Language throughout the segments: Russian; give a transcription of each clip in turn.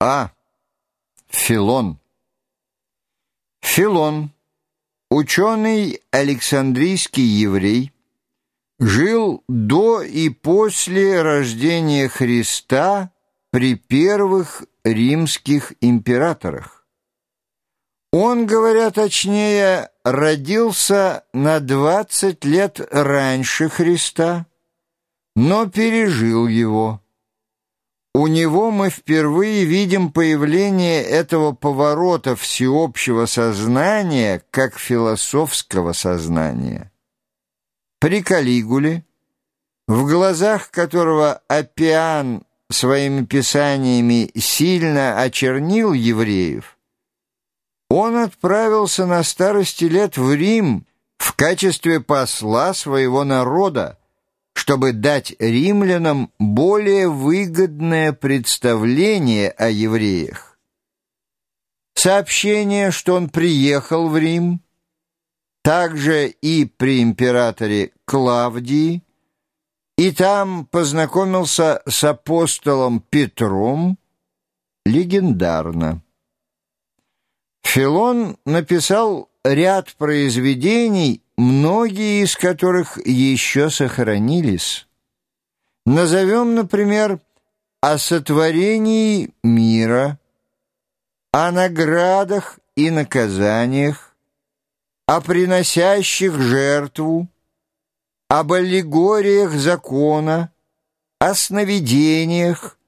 А. Филон. Филон, ученый Александрийский еврей, жил до и после рождения Христа при первых римских императорах. Он, говоря точнее, родился на 20 лет раньше Христа, но пережил его. У него мы впервые видим появление этого поворота всеобщего сознания как философского сознания. При Калигуле, в глазах которого Апиан своими писаниями сильно очернил евреев, он отправился на старости лет в Рим в качестве посла своего народа, чтобы дать римлянам более выгодное представление о евреях. Сообщение, что он приехал в Рим, также и при императоре Клавдии, и там познакомился с апостолом Петром, легендарно. Филон написал ряд произведений, многие из которых еще сохранились. Назовем, например, о сотворении мира, о наградах и наказаниях, о приносящих жертву, об аллегориях закона, о сновидениях,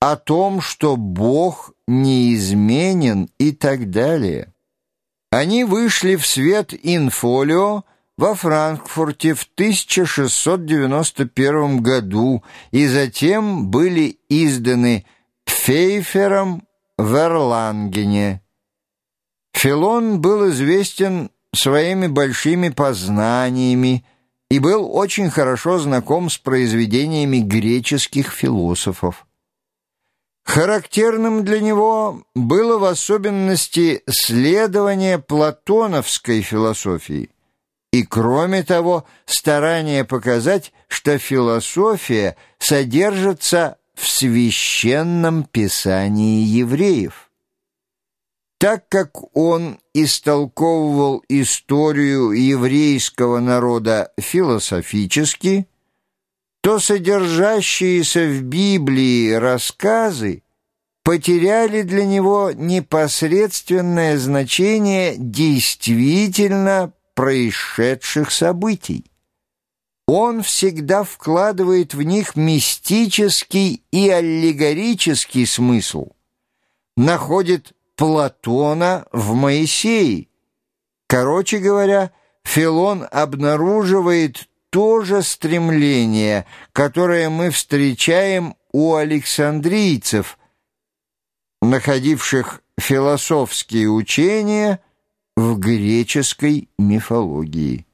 о том, что Бог неизменен и так далее. Они вышли в свет инфолио во Франкфурте в 1691 году и затем были изданы Пфейфером в Эрлангене. Филон был известен своими большими познаниями и был очень хорошо знаком с произведениями греческих философов. Характерным для него было в особенности следование платоновской философии и, кроме того, старание показать, что философия содержится в священном писании евреев. Так как он истолковывал историю еврейского народа философически, то содержащиеся в Библии рассказы потеряли для него непосредственное значение действительно происшедших событий. Он всегда вкладывает в них мистический и аллегорический смысл, находит Платона в Моисее. Короче говоря, Филон обнаруживает то же стремление, которое мы встречаем у александрийцев, находивших философские учения в греческой мифологии.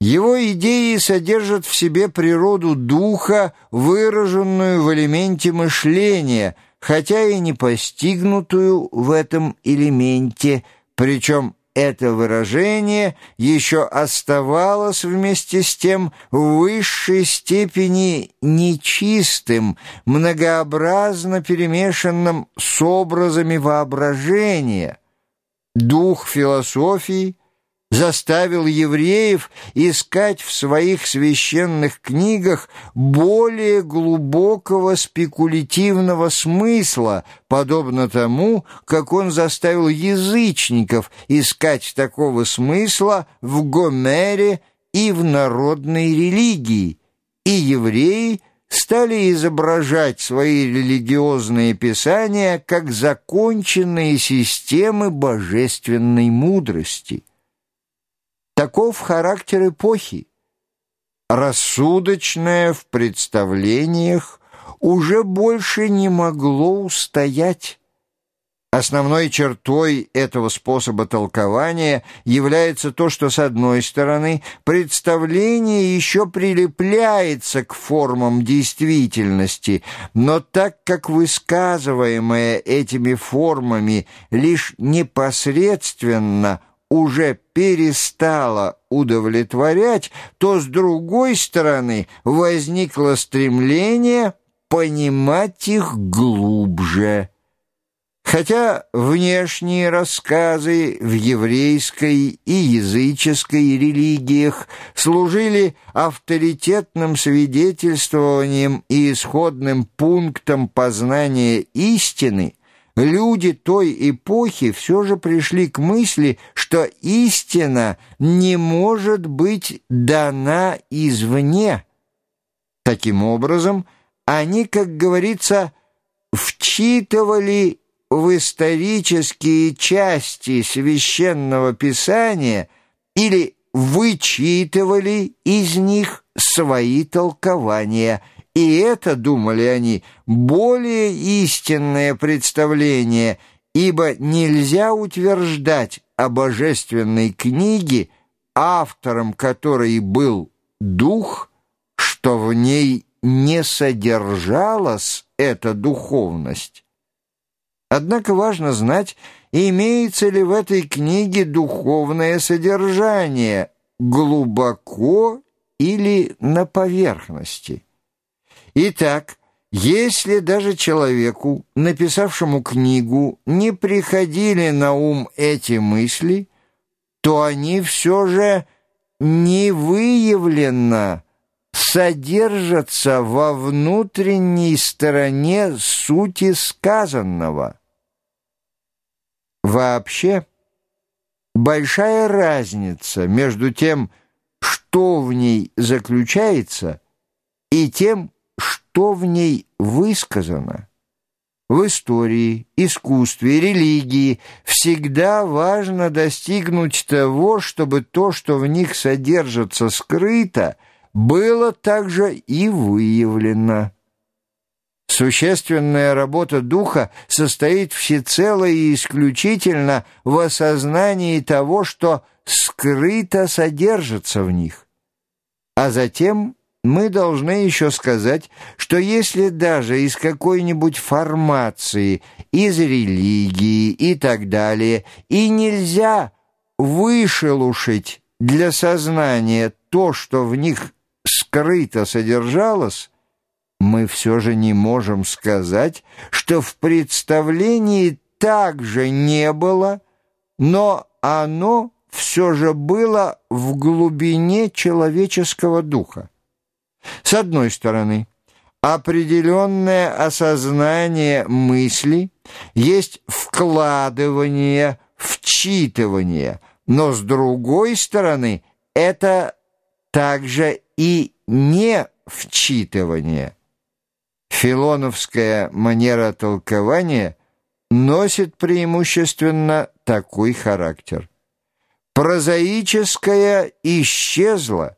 Его идеи содержат в себе природу духа, выраженную в элементе мышления, хотя и не постигнутую в этом элементе, причем это выражение еще оставалось вместе с тем в высшей степени нечистым, многообразно перемешанным с образами воображения. Дух философии — заставил евреев искать в своих священных книгах более глубокого спекулятивного смысла, подобно тому, как он заставил язычников искать такого смысла в Гомере и в народной религии, и евреи стали изображать свои религиозные писания как законченные системы божественной мудрости. Таков характер эпохи. Рассудочное в представлениях уже больше не могло устоять. Основной чертой этого способа толкования является то, что, с одной стороны, представление еще прилепляется к формам действительности, но так как высказываемое этими формами лишь непосредственно – уже перестала удовлетворять, то, с другой стороны, возникло стремление понимать их глубже. Хотя внешние рассказы в еврейской и языческой религиях служили авторитетным свидетельствованием и исходным пунктом познания истины, люди той эпохи все же пришли к мысли, что истина не может быть дана извне. Таким образом, они, как говорится, вчитывали в исторические части священного писания или вычитывали из них свои толкования, и это, думали они, более истинное представление, ибо нельзя утверждать о божественной книге, автором которой был Дух, что в ней не содержалась эта духовность. Однако важно знать, имеется ли в этой книге духовное содержание глубоко или на поверхности. Итак, если даже человеку, написавшему книгу, не приходили на ум эти мысли, то они все же не выявленно содержатся во внутренней стороне сути сказанного. Вообще, большая разница между тем, что в ней заключается, и тем, что в ней высказано. В истории, искусстве, религии всегда важно достигнуть того, чтобы то, что в них содержится скрыто, было также и выявлено. Существенная работа духа состоит всецело и исключительно в осознании того, что скрыто содержится в них. А затем мы должны еще сказать, что если даже из какой-нибудь формации, из религии и так далее, и нельзя вышелушить для сознания то, что в них скрыто содержалось, мы все же не можем сказать, что в представлении также не было, но оно все же было в глубине человеческого духа. С одной стороны, определенное осознание мысли есть вкладывание, вчитывание, но с другой стороны, это также и не вчитывание. Филоновская манера толкования носит преимущественно такой характер. Прозаическое исчезло,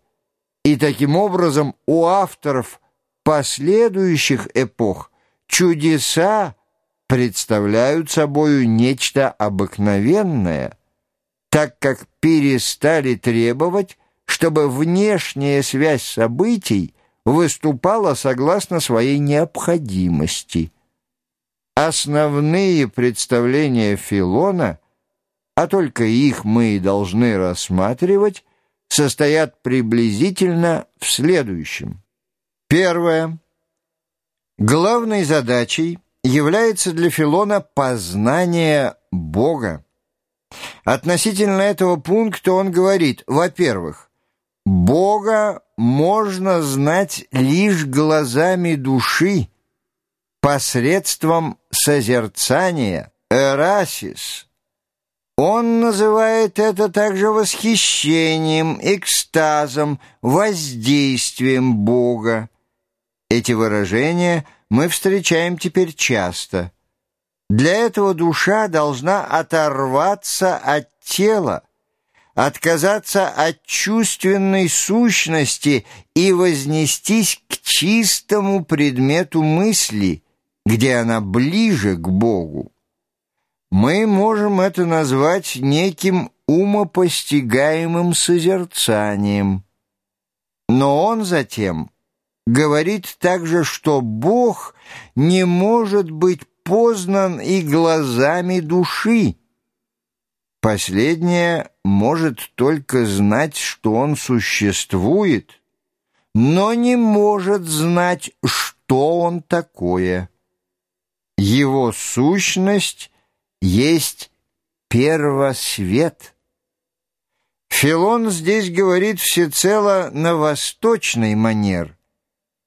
и таким образом у авторов последующих эпох чудеса представляют собою нечто обыкновенное, так как перестали требовать, чтобы внешняя связь событий выступала согласно своей необходимости. Основные представления Филона, а только их мы и должны рассматривать, состоят приблизительно в следующем. Первое. Главной задачей является для Филона познание Бога. Относительно этого пункта он говорит, во-первых, Бога можно знать лишь глазами души, посредством созерцания, эрасис. Он называет это также восхищением, экстазом, воздействием Бога. Эти выражения мы встречаем теперь часто. Для этого душа должна оторваться от тела, отказаться от чувственной сущности и вознестись к чистому предмету мысли, где она ближе к Богу. Мы можем это назвать неким умопостигаемым созерцанием. Но он затем говорит также, что Бог не может быть познан и глазами души, Последнее может только знать, что он существует, но не может знать, что он такое. Его сущность есть первосвет. Филон здесь говорит всецело на восточный манер,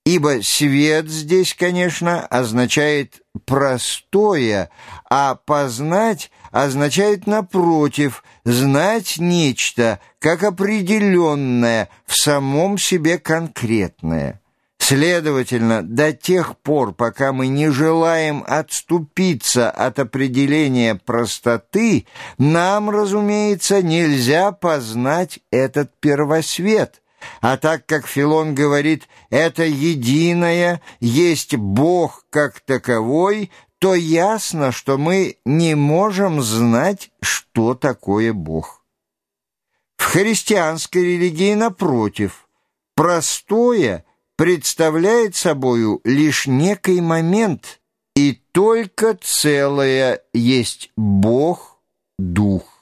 ибо свет здесь, конечно, означает простое, а познать означает, напротив, знать нечто, как определенное, в самом себе конкретное. Следовательно, до тех пор, пока мы не желаем отступиться от определения простоты, нам, разумеется, нельзя познать этот первосвет. А так как Филон говорит «это единое, есть Бог как таковой», то ясно, что мы не можем знать, что такое Бог. В христианской религии, напротив, простое – представляет собою лишь некий момент, и только целое есть Бог, Дух.